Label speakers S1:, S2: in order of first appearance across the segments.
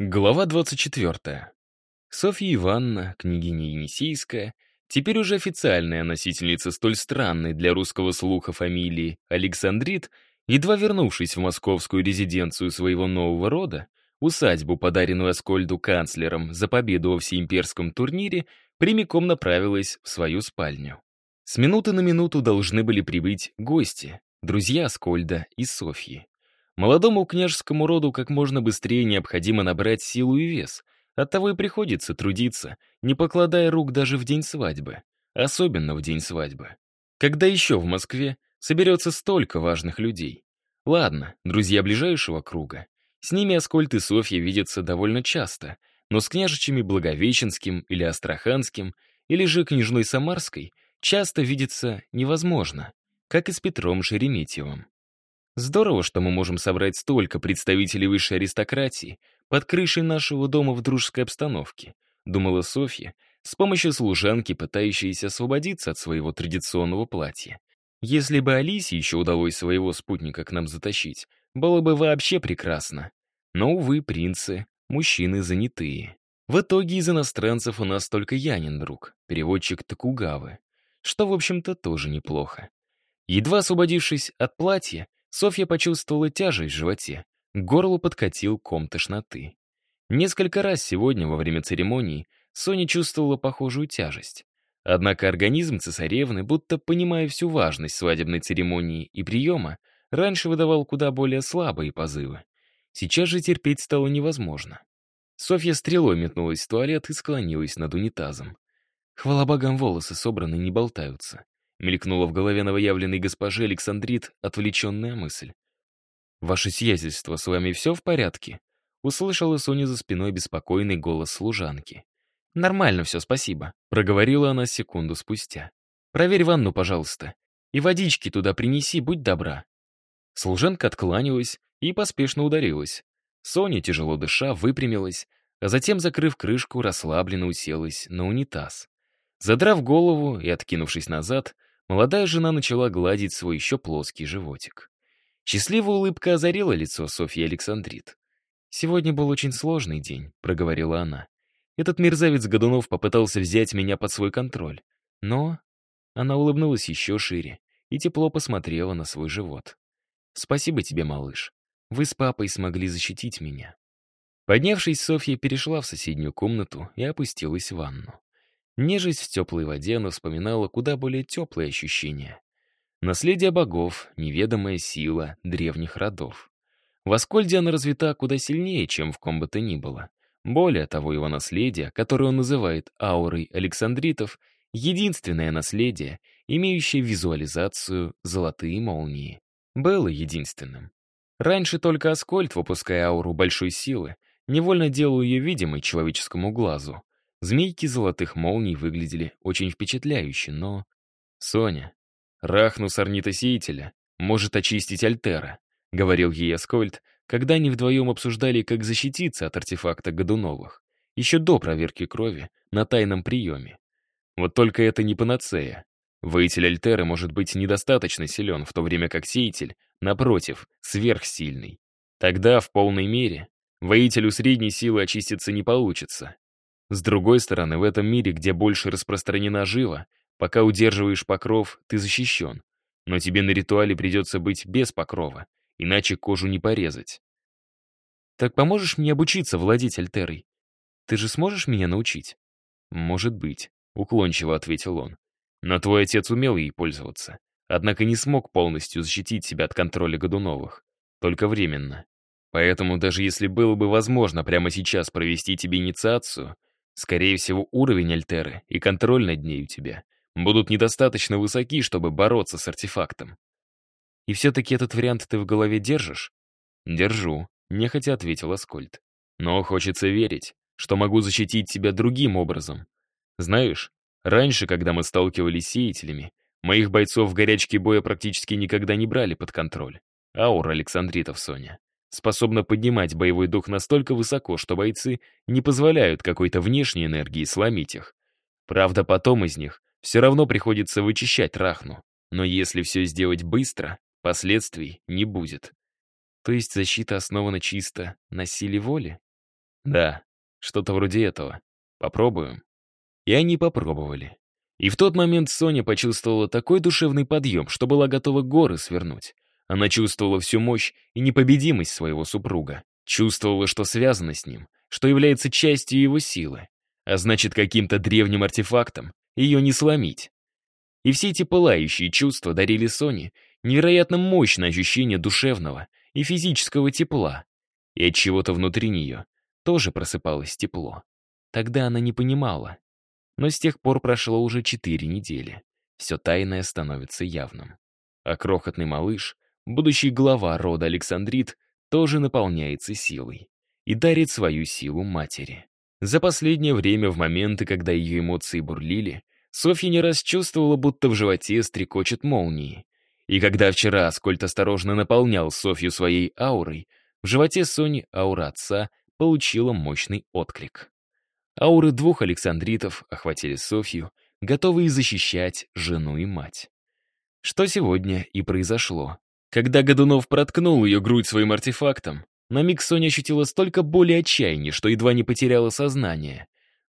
S1: Глава 24. Софья Ивановна, княгиня Енисейская, теперь уже официальная носительница столь странной для русского слуха фамилии Александрит, едва вернувшись в московскую резиденцию своего нового рода, усадьбу, подаренную Аскольду канцлером за победу во всеимперском турнире, прямиком направилась в свою спальню. С минуты на минуту должны были прибыть гости, друзья Аскольда и Софьи. Молодому княжескому роду как можно быстрее необходимо набрать силу и вес. Оттого и приходится трудиться, не покладая рук даже в день свадьбы. Особенно в день свадьбы. Когда еще в Москве соберется столько важных людей? Ладно, друзья ближайшего круга. С ними Аскольд и Софья видятся довольно часто, но с княжичами Благовещенским или Астраханским, или же княжной Самарской, часто видеться невозможно, как и с Петром Шереметьевым. Здорово, что мы можем собрать столько представителей высшей аристократии под крышей нашего дома в дружеской обстановке, думала Софья, с помощью служанки, пытающейся освободиться от своего традиционного платья. Если бы Алисе еще удалось своего спутника к нам затащить, было бы вообще прекрасно. Но, увы, принцы, мужчины занятые. В итоге из иностранцев у нас только Янин друг, переводчик Токугавы, что, в общем-то, тоже неплохо. Едва освободившись от платья, Софья почувствовала тяжесть в животе. К горлу подкатил ком тошноты. Несколько раз сегодня во время церемонии Соня чувствовала похожую тяжесть. Однако организм цесаревны, будто понимая всю важность свадебной церемонии и приема, раньше выдавал куда более слабые позывы. Сейчас же терпеть стало невозможно. Софья стрелой метнулась в туалет и склонилась над унитазом. Хвала богам, волосы собраны, не болтаются. Мелькнула в голове новоявленной госпожи Александрит отвлеченная мысль. «Ваше сиятельство, с вами все в порядке?» Услышала Соня за спиной беспокойный голос служанки. «Нормально все, спасибо», — проговорила она секунду спустя. «Проверь ванну, пожалуйста. И водички туда принеси, будь добра». Служанка откланялась и поспешно ударилась. Соня, тяжело дыша, выпрямилась, а затем, закрыв крышку, расслабленно уселась на унитаз. Задрав голову и откинувшись назад, молодая жена начала гладить свой еще плоский животик. Счастливая улыбка озарила лицо Софьи Александрит. «Сегодня был очень сложный день», — проговорила она. «Этот мерзавец Годунов попытался взять меня под свой контроль. Но...» Она улыбнулась еще шире и тепло посмотрела на свой живот. «Спасибо тебе, малыш. Вы с папой смогли защитить меня». Поднявшись, Софья перешла в соседнюю комнату и опустилась в ванну. Нежесть в теплой воде она вспоминала куда более теплые ощущения. Наследие богов, неведомая сила древних родов. В Аскольде она развита куда сильнее, чем в ком бы то ни было. Более того, его наследие, которое он называет аурой Александритов, единственное наследие, имеющее визуализацию «золотые молнии», было единственным. Раньше только Аскольд, выпуская ауру большой силы, невольно делал ее видимой человеческому глазу. Змейки золотых молний выглядели очень впечатляюще, но... «Соня, Рахнус орнитосеятеля может очистить Альтера», — говорил ей Аскольд, когда они вдвоем обсуждали, как защититься от артефакта Годуновых, еще до проверки крови на тайном приеме. Вот только это не панацея. Воитель Альтера может быть недостаточно силен, в то время как сеятель, напротив, сверхсильный. Тогда, в полной мере, воителю средней силы очиститься не получится, с другой стороны, в этом мире, где больше распространена жива, пока удерживаешь покров, ты защищен. Но тебе на ритуале придется быть без покрова, иначе кожу не порезать. Так поможешь мне обучиться владеть Альтерой? Ты же сможешь меня научить? Может быть, уклончиво ответил он. Но твой отец умел ей пользоваться, однако не смог полностью защитить себя от контроля Годуновых. Только временно. Поэтому даже если было бы возможно прямо сейчас провести тебе инициацию, Скорее всего, уровень Альтеры и контроль над ней у тебя будут недостаточно высоки, чтобы бороться с артефактом. И все-таки этот вариант ты в голове держишь? Держу, нехотя ответил Аскольд. Но хочется верить, что могу защитить тебя другим образом. Знаешь, раньше, когда мы сталкивались с сеятелями, моих бойцов в горячке боя практически никогда не брали под контроль. Аура Александритов, Соня способна поднимать боевой дух настолько высоко, что бойцы не позволяют какой-то внешней энергии сломить их. Правда, потом из них все равно приходится вычищать рахну. Но если все сделать быстро, последствий не будет. То есть защита основана чисто на силе воли? Да, что-то вроде этого. Попробуем. И они попробовали. И в тот момент Соня почувствовала такой душевный подъем, что была готова горы свернуть. Она чувствовала всю мощь и непобедимость своего супруга. Чувствовала, что связана с ним, что является частью его силы. А значит, каким-то древним артефактом ее не сломить. И все эти пылающие чувства дарили Соне невероятно мощное ощущение душевного и физического тепла. И от чего-то внутри нее тоже просыпалось тепло. Тогда она не понимала. Но с тех пор прошло уже четыре недели. Все тайное становится явным. А крохотный малыш, будущий глава рода Александрит, тоже наполняется силой и дарит свою силу матери. За последнее время, в моменты, когда ее эмоции бурлили, Софья не раз чувствовала, будто в животе стрекочет молнии. И когда вчера Аскольд осторожно наполнял Софью своей аурой, в животе Сони аура отца получила мощный отклик. Ауры двух Александритов охватили Софью, готовые защищать жену и мать. Что сегодня и произошло. Когда Годунов проткнул ее грудь своим артефактом, на миг Соня ощутила столько боли и отчаяния, что едва не потеряла сознание.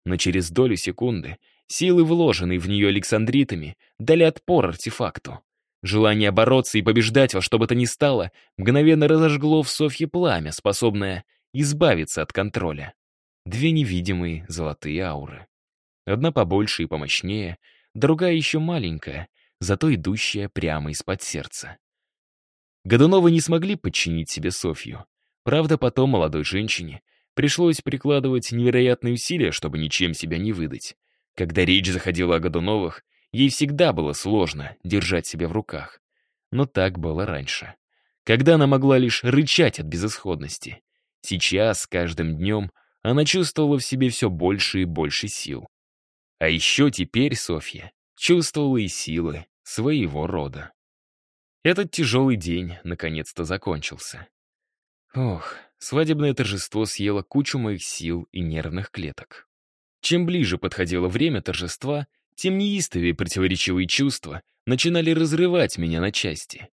S1: Но через долю секунды силы, вложенные в нее Александритами, дали отпор артефакту. Желание бороться и побеждать во что бы то ни стало мгновенно разожгло в Софье пламя, способное избавиться от контроля. Две невидимые золотые ауры. Одна побольше и помощнее, другая еще маленькая, зато идущая прямо из-под сердца. Годуновы не смогли подчинить себе Софью. Правда, потом молодой женщине пришлось прикладывать невероятные усилия, чтобы ничем себя не выдать. Когда речь заходила о Годуновых, ей всегда было сложно держать себя в руках. Но так было раньше. Когда она могла лишь рычать от безысходности. Сейчас, с каждым днем, она чувствовала в себе все больше и больше сил. А еще теперь Софья чувствовала и силы своего рода. Этот тяжелый день наконец-то закончился. Ох, свадебное торжество съело кучу моих сил и нервных клеток. Чем ближе подходило время торжества, тем неистовее противоречивые чувства начинали разрывать меня на части.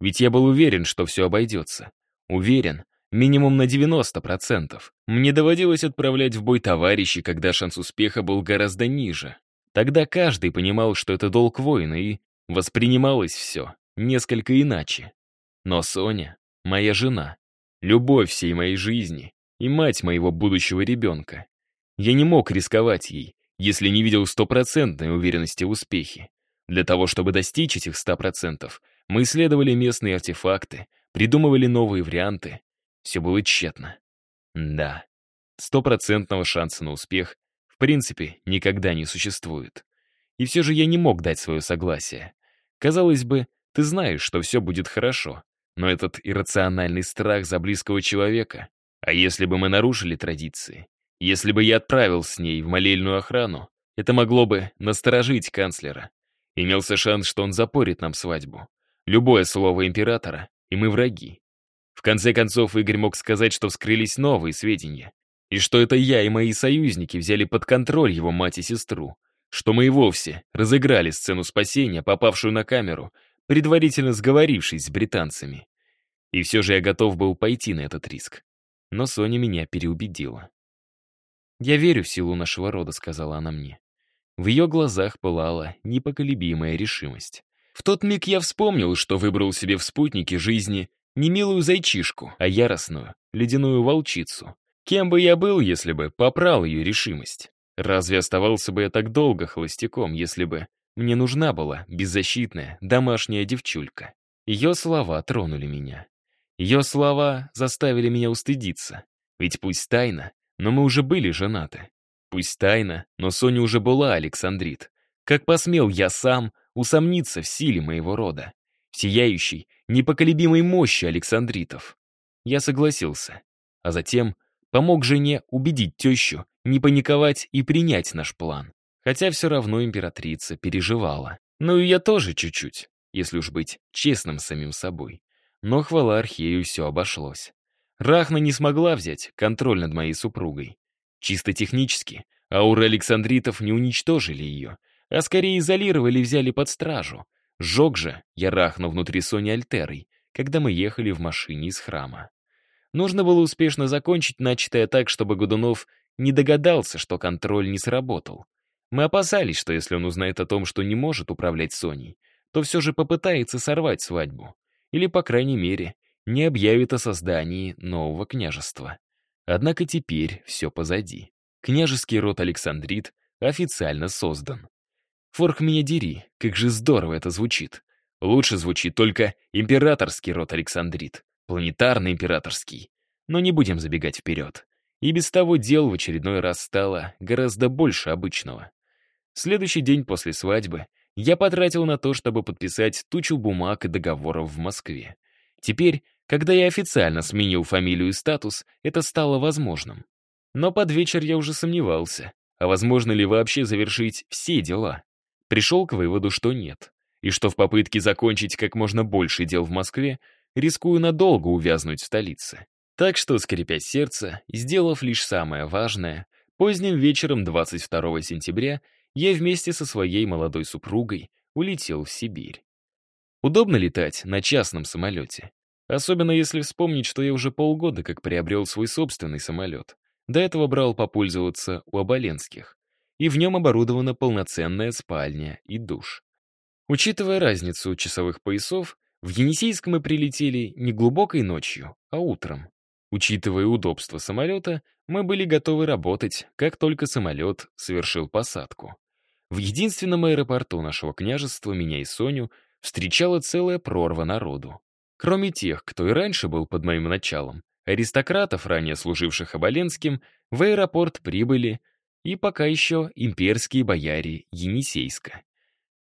S1: Ведь я был уверен, что все обойдется. Уверен, Минимум на 90%. Мне доводилось отправлять в бой товарищей, когда шанс успеха был гораздо ниже. Тогда каждый понимал, что это долг воина, и воспринималось все несколько иначе. Но Соня — моя жена, любовь всей моей жизни и мать моего будущего ребенка. Я не мог рисковать ей, если не видел стопроцентной уверенности в успехе. Для того, чтобы достичь этих 100%, мы исследовали местные артефакты, придумывали новые варианты, все было тщетно. Да, стопроцентного шанса на успех в принципе никогда не существует. И все же я не мог дать свое согласие. Казалось бы, ты знаешь, что все будет хорошо, но этот иррациональный страх за близкого человека, а если бы мы нарушили традиции, если бы я отправил с ней в молельную охрану, это могло бы насторожить канцлера. Имелся шанс, что он запорит нам свадьбу. Любое слово императора, и мы враги. В конце концов, Игорь мог сказать, что вскрылись новые сведения, и что это я и мои союзники взяли под контроль его мать и сестру, что мы и вовсе разыграли сцену спасения, попавшую на камеру, предварительно сговорившись с британцами. И все же я готов был пойти на этот риск. Но Соня меня переубедила. «Я верю в силу нашего рода», — сказала она мне. В ее глазах пылала непоколебимая решимость. В тот миг я вспомнил, что выбрал себе в спутнике жизни не милую зайчишку, а яростную, ледяную волчицу. Кем бы я был, если бы попрал ее решимость? Разве оставался бы я так долго холостяком, если бы мне нужна была беззащитная домашняя девчулька? Ее слова тронули меня. Ее слова заставили меня устыдиться. Ведь пусть тайна, но мы уже были женаты. Пусть тайна, но Соня уже была Александрит. Как посмел я сам усомниться в силе моего рода? сияющей, непоколебимой мощи Александритов. Я согласился, а затем помог жене убедить тещу не паниковать и принять наш план. Хотя все равно императрица переживала. Ну и я тоже чуть-чуть, если уж быть честным с самим собой. Но хвала Архею все обошлось. Рахна не смогла взять контроль над моей супругой. Чисто технически ауры Александритов не уничтожили ее, а скорее изолировали и взяли под стражу, Сжег же я рахну внутри Сони Альтерой, когда мы ехали в машине из храма. Нужно было успешно закончить начатое так, чтобы Годунов не догадался, что контроль не сработал. Мы опасались, что если он узнает о том, что не может управлять Соней, то все же попытается сорвать свадьбу. Или, по крайней мере, не объявит о создании нового княжества. Однако теперь все позади. Княжеский род Александрит официально создан. Форк меня дери, как же здорово это звучит. Лучше звучит только императорский род Александрит, планетарный императорский. Но не будем забегать вперед. И без того дел в очередной раз стало гораздо больше обычного. Следующий день после свадьбы я потратил на то, чтобы подписать тучу бумаг и договоров в Москве. Теперь, когда я официально сменил фамилию и статус, это стало возможным. Но под вечер я уже сомневался, а возможно ли вообще завершить все дела. Пришел к выводу, что нет. И что в попытке закончить как можно больше дел в Москве, рискую надолго увязнуть в столице. Так что, скрипя сердце, сделав лишь самое важное, поздним вечером 22 сентября я вместе со своей молодой супругой улетел в Сибирь. Удобно летать на частном самолете. Особенно если вспомнить, что я уже полгода как приобрел свой собственный самолет. До этого брал попользоваться у Оболенских. И в нем оборудована полноценная спальня и душ. Учитывая разницу часовых поясов, в Енисейск мы прилетели не глубокой ночью, а утром. Учитывая удобство самолета, мы были готовы работать, как только самолет совершил посадку. В единственном аэропорту нашего княжества меня и Соню встречала целая прорва народу. Кроме тех, кто и раньше был под моим началом, аристократов, ранее служивших Оболенским, в аэропорт прибыли и пока еще имперские бояре Енисейска.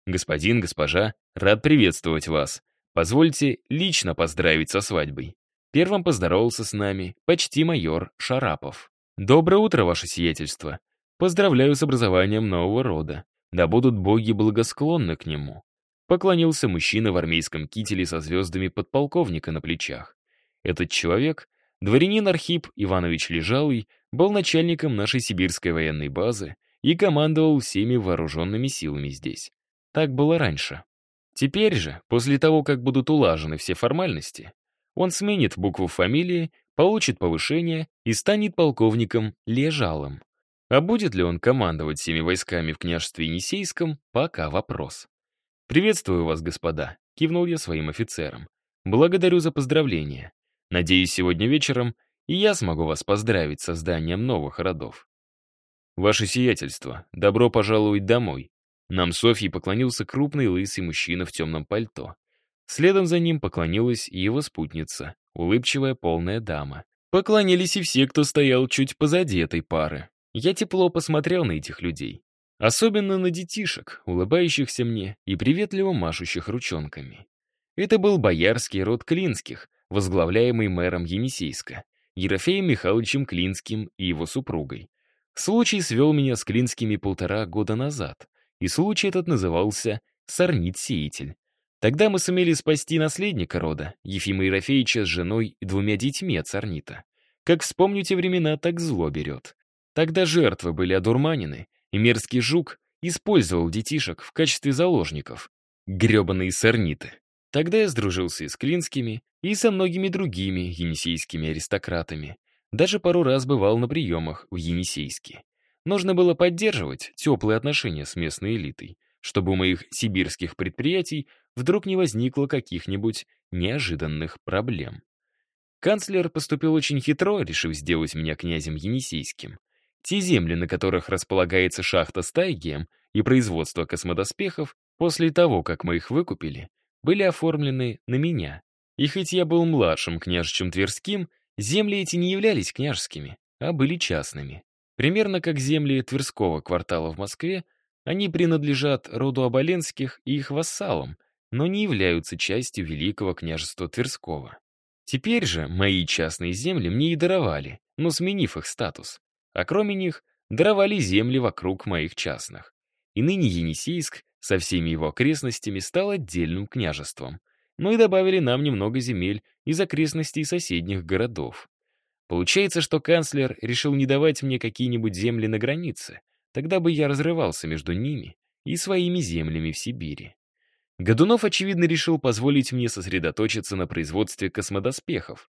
S1: «Господин, госпожа, рад приветствовать вас. Позвольте лично поздравить со свадьбой». Первым поздоровался с нами почти майор Шарапов. «Доброе утро, ваше сиятельство. Поздравляю с образованием нового рода. Да будут боги благосклонны к нему». Поклонился мужчина в армейском кителе со звездами подполковника на плечах. Этот человек, дворянин Архип Иванович Лежалый, был начальником нашей сибирской военной базы и командовал всеми вооруженными силами здесь. Так было раньше. Теперь же, после того, как будут улажены все формальности, он сменит букву фамилии, получит повышение и станет полковником Лежалым. А будет ли он командовать всеми войсками в княжестве Енисейском, пока вопрос. «Приветствую вас, господа», — кивнул я своим офицерам. «Благодарю за поздравления. Надеюсь, сегодня вечером и я смогу вас поздравить с созданием новых родов». «Ваше сиятельство, добро пожаловать домой». Нам Софьей поклонился крупный лысый мужчина в темном пальто. Следом за ним поклонилась и его спутница, улыбчивая полная дама. Поклонились и все, кто стоял чуть позади этой пары. Я тепло посмотрел на этих людей. Особенно на детишек, улыбающихся мне и приветливо машущих ручонками. Это был боярский род Клинских, возглавляемый мэром Енисейска, Ерофеем Михайловичем Клинским и его супругой. Случай свел меня с Клинскими полтора года назад, и случай этот назывался «Сорнит-сеятель». Тогда мы сумели спасти наследника рода, Ефима Ерофеевича с женой и двумя детьми от Сорнита. Как вспомню те времена, так зло берет. Тогда жертвы были одурманены, и мерзкий жук использовал детишек в качестве заложников. Гребаные сорниты. Тогда я сдружился и с Клинскими, и со многими другими енисейскими аристократами. Даже пару раз бывал на приемах в Енисейске. Нужно было поддерживать теплые отношения с местной элитой, чтобы у моих сибирских предприятий вдруг не возникло каких-нибудь неожиданных проблем. Канцлер поступил очень хитро, решив сделать меня князем Енисейским. Те земли, на которых располагается шахта Стайгем и производство космодоспехов, после того, как мы их выкупили, были оформлены на меня. И хоть я был младшим княжичем Тверским, земли эти не являлись княжескими, а были частными. Примерно как земли Тверского квартала в Москве, они принадлежат роду Оболенских и их вассалам, но не являются частью Великого княжества Тверского. Теперь же мои частные земли мне и даровали, но сменив их статус а кроме них даровали земли вокруг моих частных. И ныне Енисейск со всеми его окрестностями стал отдельным княжеством, но и добавили нам немного земель из окрестностей соседних городов. Получается, что канцлер решил не давать мне какие-нибудь земли на границе, тогда бы я разрывался между ними и своими землями в Сибири. Годунов, очевидно, решил позволить мне сосредоточиться на производстве космодоспехов.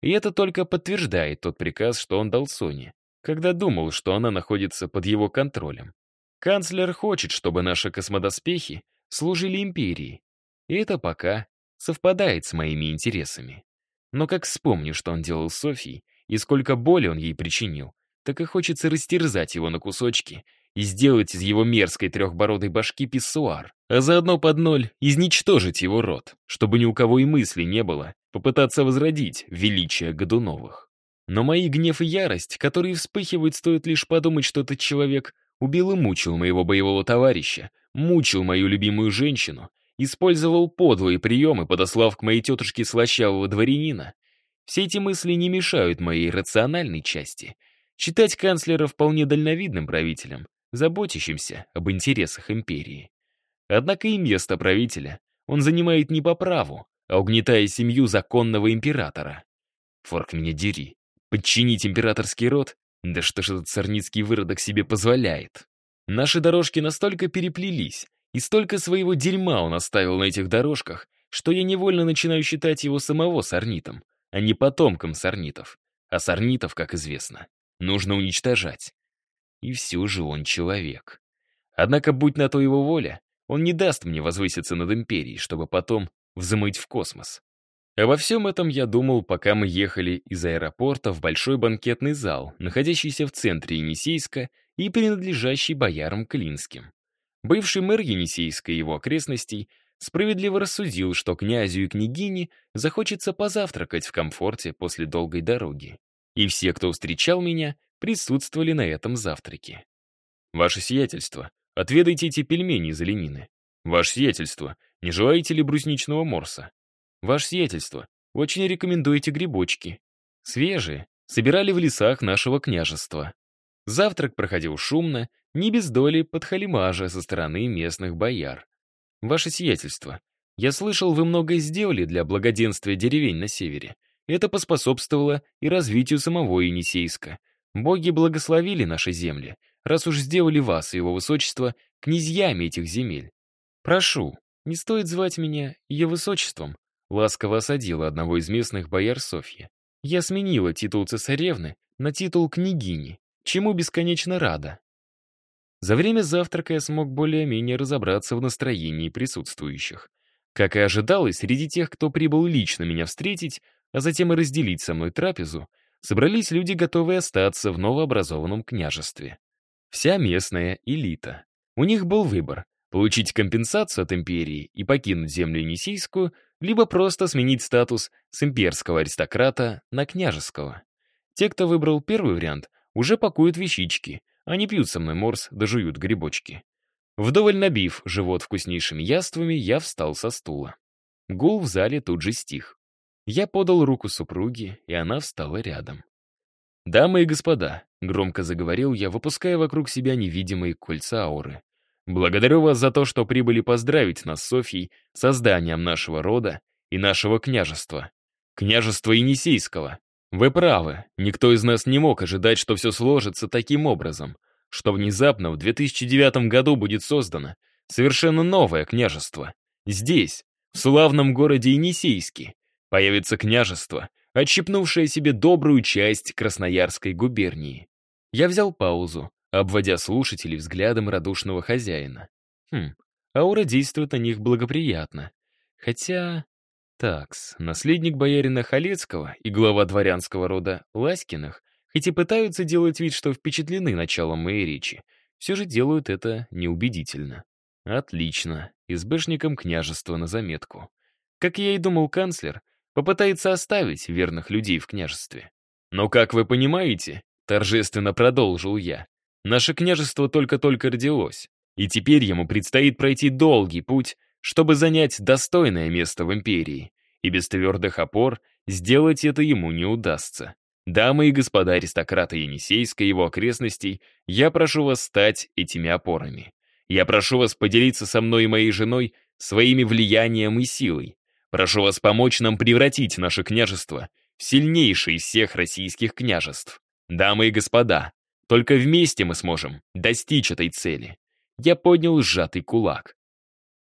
S1: И это только подтверждает тот приказ, что он дал Соне, когда думал, что она находится под его контролем. Канцлер хочет, чтобы наши космодоспехи служили империи. И это пока совпадает с моими интересами. Но как вспомню, что он делал с Софьей, и сколько боли он ей причинил, так и хочется растерзать его на кусочки и сделать из его мерзкой трехбородой башки писсуар, а заодно под ноль изничтожить его рот, чтобы ни у кого и мысли не было попытаться возродить величие Годуновых. Но мои гнев и ярость, которые вспыхивают, стоит лишь подумать, что этот человек убил и мучил моего боевого товарища, мучил мою любимую женщину, использовал подлые приемы, подослав к моей тетушке слащавого дворянина. Все эти мысли не мешают моей рациональной части. Читать канцлера вполне дальновидным правителем, заботящимся об интересах империи. Однако и место правителя он занимает не по праву, а угнетая семью законного императора. Форк меня дери. Подчинить императорский род? Да что ж этот царницкий выродок себе позволяет? Наши дорожки настолько переплелись, и столько своего дерьма он оставил на этих дорожках, что я невольно начинаю считать его самого сорнитом, а не потомком сорнитов. А сорнитов, как известно, нужно уничтожать. И все же он человек. Однако, будь на то его воля, он не даст мне возвыситься над империей, чтобы потом взмыть в космос. Обо всем этом я думал, пока мы ехали из аэропорта в большой банкетный зал, находящийся в центре Енисейска и принадлежащий боярам Клинским. Бывший мэр Енисейска и его окрестностей справедливо рассудил, что князю и княгине захочется позавтракать в комфорте после долгой дороги. И все, кто встречал меня, присутствовали на этом завтраке. «Ваше сиятельство, отведайте эти пельмени из оленины. Ваше сиятельство, не желаете ли брусничного морса? Ваше сиятельство, очень рекомендуете грибочки. Свежие, собирали в лесах нашего княжества. Завтрак проходил шумно, не без доли подхалимажа со стороны местных бояр. Ваше сиятельство, я слышал, вы многое сделали для благоденствия деревень на севере. Это поспособствовало и развитию самого Енисейска. Боги благословили наши земли, раз уж сделали вас и его высочество князьями этих земель. Прошу, «Не стоит звать меня ее высочеством», — ласково осадила одного из местных бояр Софья. «Я сменила титул цесаревны на титул княгини, чему бесконечно рада». За время завтрака я смог более-менее разобраться в настроении присутствующих. Как и ожидалось, среди тех, кто прибыл лично меня встретить, а затем и разделить со мной трапезу, собрались люди, готовые остаться в новообразованном княжестве. Вся местная элита. У них был выбор получить компенсацию от империи и покинуть землю Енисейскую, либо просто сменить статус с имперского аристократа на княжеского. Те, кто выбрал первый вариант, уже пакуют вещички, а не пьют со мной морс, да жуют грибочки. Вдоволь набив живот вкуснейшими яствами, я встал со стула. Гул в зале тут же стих. Я подал руку супруге, и она встала рядом. «Дамы и господа», — громко заговорил я, выпуская вокруг себя невидимые кольца ауры. Благодарю вас за то, что прибыли поздравить нас с Софьей созданием нашего рода и нашего княжества. Княжества Енисейского. Вы правы, никто из нас не мог ожидать, что все сложится таким образом, что внезапно в 2009 году будет создано совершенно новое княжество. Здесь, в славном городе Енисейске, появится княжество, отщипнувшее себе добрую часть Красноярской губернии. Я взял паузу, обводя слушателей взглядом радушного хозяина. Хм, аура действует на них благоприятно. Хотя... Такс, наследник боярина Халецкого и глава дворянского рода Ласькиных, хоть и пытаются делать вид, что впечатлены началом моей речи, все же делают это неубедительно. Отлично, избэшником княжества на заметку. Как я и думал, канцлер попытается оставить верных людей в княжестве. Но, как вы понимаете, торжественно продолжил я, Наше княжество только-только родилось, и теперь ему предстоит пройти долгий путь, чтобы занять достойное место в империи, и без твердых опор сделать это ему не удастся. Дамы и господа аристократы Енисейска и его окрестностей, я прошу вас стать этими опорами. Я прошу вас поделиться со мной и моей женой своими влиянием и силой. Прошу вас помочь нам превратить наше княжество в сильнейшее из всех российских княжеств. Дамы и господа, только вместе мы сможем достичь этой цели. Я поднял сжатый кулак.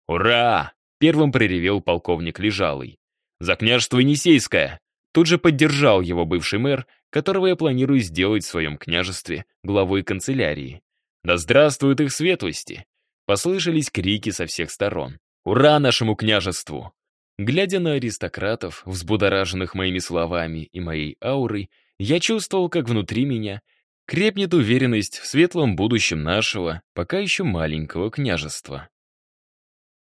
S1: «Ура!» — первым проревел полковник Лежалый. «За княжество Енисейское! Тут же поддержал его бывший мэр, которого я планирую сделать в своем княжестве главой канцелярии. «Да здравствуют их светлости!» Послышались крики со всех сторон. «Ура нашему княжеству!» Глядя на аристократов, взбудораженных моими словами и моей аурой, я чувствовал, как внутри меня крепнет уверенность в светлом будущем нашего, пока еще маленького княжества.